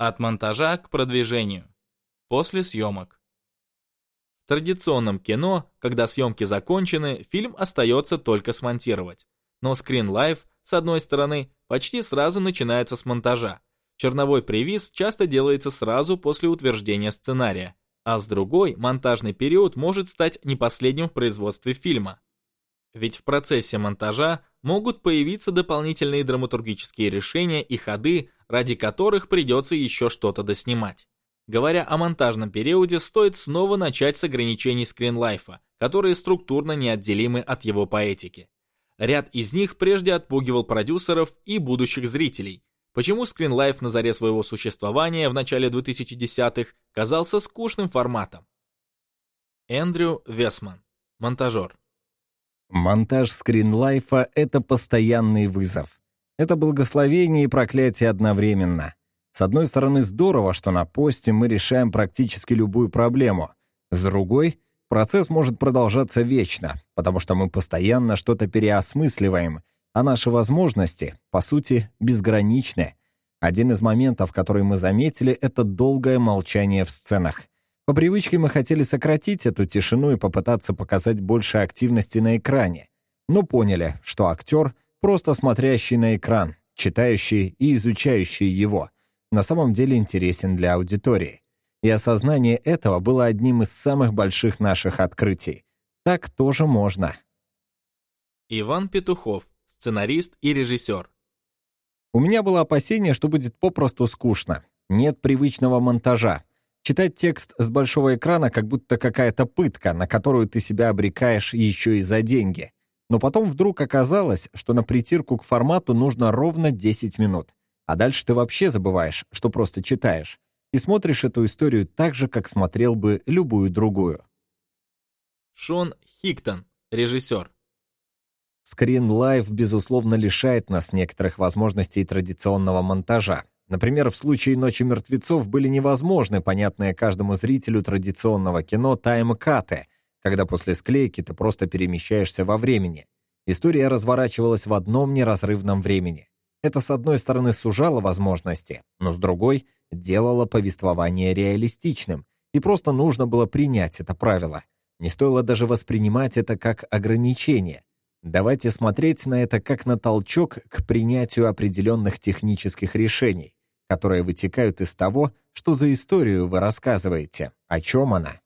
От монтажа к продвижению. После съемок. В традиционном кино, когда съемки закончены, фильм остается только смонтировать. Но Screen Life, с одной стороны, почти сразу начинается с монтажа. Черновой привиз часто делается сразу после утверждения сценария, а с другой, монтажный период может стать не последним в производстве фильма. Ведь в процессе монтажа могут появиться дополнительные драматургические решения и ходы, ради которых придется еще что-то доснимать. Говоря о монтажном периоде, стоит снова начать с ограничений скринлайфа, которые структурно неотделимы от его поэтики. Ряд из них прежде отпугивал продюсеров и будущих зрителей. Почему скринлайф на заре своего существования в начале 2010-х казался скучным форматом? Эндрю Весман, монтажер. Монтаж скринлайфа — это постоянный вызов. Это благословение и проклятие одновременно. С одной стороны, здорово, что на посте мы решаем практически любую проблему. С другой, процесс может продолжаться вечно, потому что мы постоянно что-то переосмысливаем, а наши возможности, по сути, безграничны. Один из моментов, который мы заметили, это долгое молчание в сценах. По привычке мы хотели сократить эту тишину и попытаться показать больше активности на экране, но поняли, что актер — просто смотрящий на экран, читающий и изучающий его, на самом деле интересен для аудитории. И осознание этого было одним из самых больших наших открытий. Так тоже можно. Иван Петухов, сценарист и режиссер. У меня было опасение, что будет попросту скучно. Нет привычного монтажа. Читать текст с большого экрана как будто какая-то пытка, на которую ты себя обрекаешь еще и за деньги. Но потом вдруг оказалось, что на притирку к формату нужно ровно 10 минут. А дальше ты вообще забываешь, что просто читаешь. И смотришь эту историю так же, как смотрел бы любую другую. Шон Хиктон, режиссер. Screen Life, безусловно, лишает нас некоторых возможностей традиционного монтажа. Например, в случае «Ночи мертвецов» были невозможны понятные каждому зрителю традиционного кино тайм-каты — когда после склейки ты просто перемещаешься во времени. История разворачивалась в одном неразрывном времени. Это, с одной стороны, сужало возможности, но с другой — делало повествование реалистичным, и просто нужно было принять это правило. Не стоило даже воспринимать это как ограничение. Давайте смотреть на это как на толчок к принятию определенных технических решений, которые вытекают из того, что за историю вы рассказываете, о чем она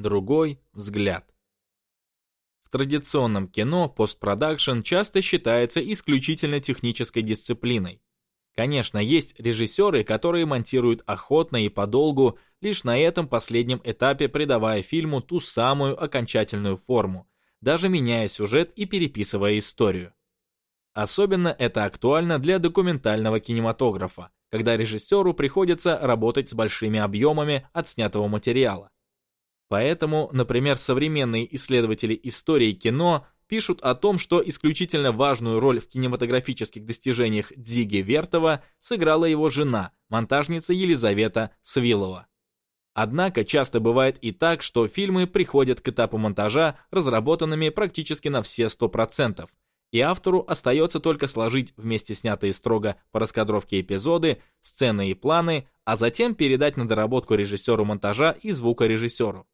другой взгляд. В традиционном кино постпродакшн часто считается исключительно технической дисциплиной. Конечно, есть режиссеры, которые монтируют охотно и подолгу, лишь на этом последнем этапе придавая фильму ту самую окончательную форму, даже меняя сюжет и переписывая историю. Особенно это актуально для документального кинематографа, когда режиссеру приходится работать с большими объемами отснятого материала. Поэтому, например, современные исследователи истории кино пишут о том, что исключительно важную роль в кинематографических достижениях Дзиги Вертова сыграла его жена, монтажница Елизавета Свилова. Однако часто бывает и так, что фильмы приходят к этапу монтажа разработанными практически на все 100%, и автору остается только сложить вместе снятые строго по раскадровке эпизоды, сцены и планы, а затем передать на доработку режиссеру монтажа и звукорежиссеру.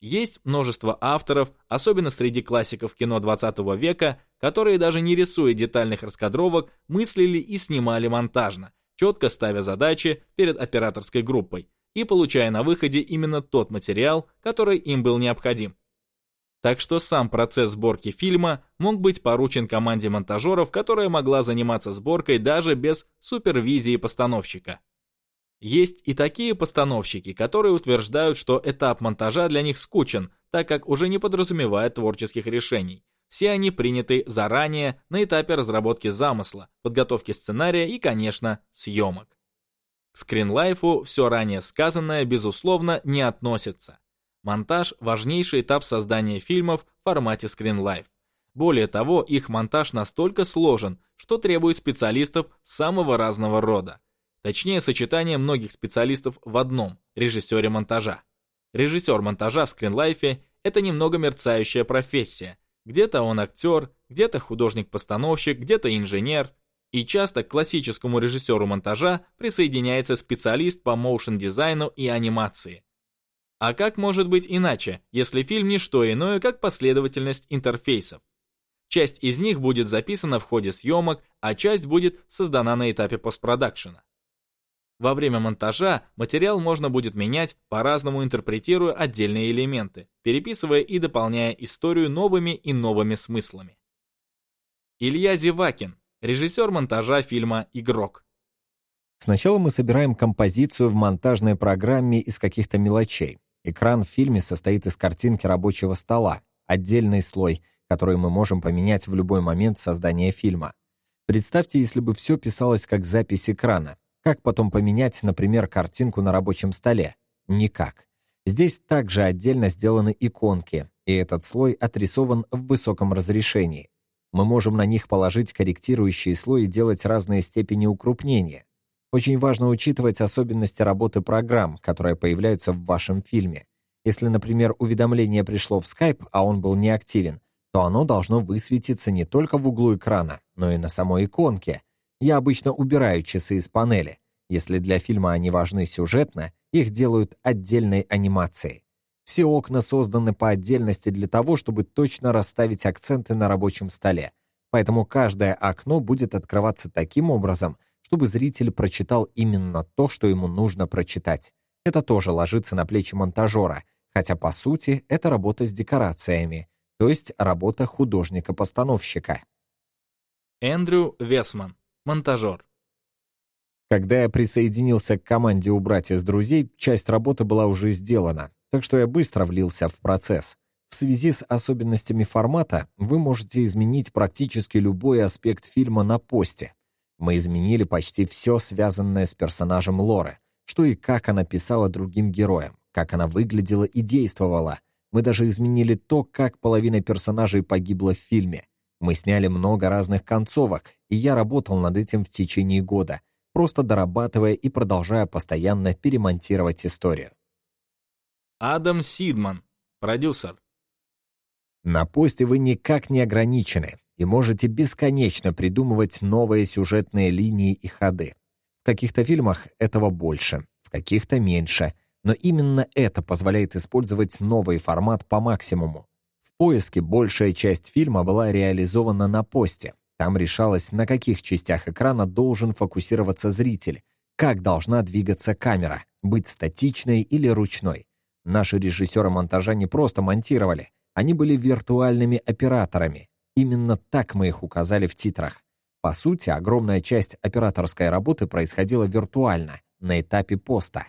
Есть множество авторов, особенно среди классиков кино 20 века, которые даже не рисуя детальных раскадровок, мыслили и снимали монтажно, четко ставя задачи перед операторской группой и получая на выходе именно тот материал, который им был необходим. Так что сам процесс сборки фильма мог быть поручен команде монтажеров, которая могла заниматься сборкой даже без супервизии постановщика. Есть и такие постановщики, которые утверждают, что этап монтажа для них скучен, так как уже не подразумевает творческих решений. Все они приняты заранее на этапе разработки замысла, подготовки сценария и, конечно, съемок. К скринлайфу все ранее сказанное, безусловно, не относится. Монтаж – важнейший этап создания фильмов в формате скринлайф. Более того, их монтаж настолько сложен, что требует специалистов самого разного рода. Точнее, сочетание многих специалистов в одном – режиссере монтажа. Режиссер монтажа в скринлайфе – это немного мерцающая профессия. Где-то он актер, где-то художник-постановщик, где-то инженер. И часто к классическому режиссеру монтажа присоединяется специалист по моушн-дизайну и анимации. А как может быть иначе, если фильм не что иное, как последовательность интерфейсов? Часть из них будет записана в ходе съемок, а часть будет создана на этапе постпродакшена. Во время монтажа материал можно будет менять, по-разному интерпретируя отдельные элементы, переписывая и дополняя историю новыми и новыми смыслами. Илья Зевакин, режиссер монтажа фильма «Игрок». Сначала мы собираем композицию в монтажной программе из каких-то мелочей. Экран в фильме состоит из картинки рабочего стола, отдельный слой, который мы можем поменять в любой момент создания фильма. Представьте, если бы все писалось как запись экрана, как потом поменять, например, картинку на рабочем столе? Никак. Здесь также отдельно сделаны иконки, и этот слой отрисован в высоком разрешении. Мы можем на них положить корректирующий слой и делать разные степени укрупнения. Очень важно учитывать особенности работы программ, которые появляются в вашем фильме. Если, например, уведомление пришло в Skype, а он был неактивен, то оно должно высветиться не только в углу экрана, но и на самой иконке, я обычно убираю часы из панели. Если для фильма они важны сюжетно, их делают отдельной анимацией. Все окна созданы по отдельности для того, чтобы точно расставить акценты на рабочем столе. Поэтому каждое окно будет открываться таким образом, чтобы зритель прочитал именно то, что ему нужно прочитать. Это тоже ложится на плечи монтажера, хотя по сути это работа с декорациями, то есть работа художника-постановщика. Эндрю Весман Монтажер. Когда я присоединился к команде убрать из друзей, часть работы была уже сделана, так что я быстро влился в процесс. В связи с особенностями формата вы можете изменить практически любой аспект фильма на посте. Мы изменили почти все, связанное с персонажем Лоры, что и как она писала другим героям, как она выглядела и действовала. Мы даже изменили то, как половина персонажей погибла в фильме. Мы сняли много разных концовок, и я работал над этим в течение года, просто дорабатывая и продолжая постоянно перемонтировать историю. Адам Сидман, продюсер. На посте вы никак не ограничены и можете бесконечно придумывать новые сюжетные линии и ходы. В каких-то фильмах этого больше, в каких-то меньше, но именно это позволяет использовать новый формат по максимуму поиске большая часть фильма была реализована на посте. Там решалось, на каких частях экрана должен фокусироваться зритель, как должна двигаться камера, быть статичной или ручной. Наши режиссеры монтажа не просто монтировали, они были виртуальными операторами. Именно так мы их указали в титрах. По сути, огромная часть операторской работы происходила виртуально, на этапе поста.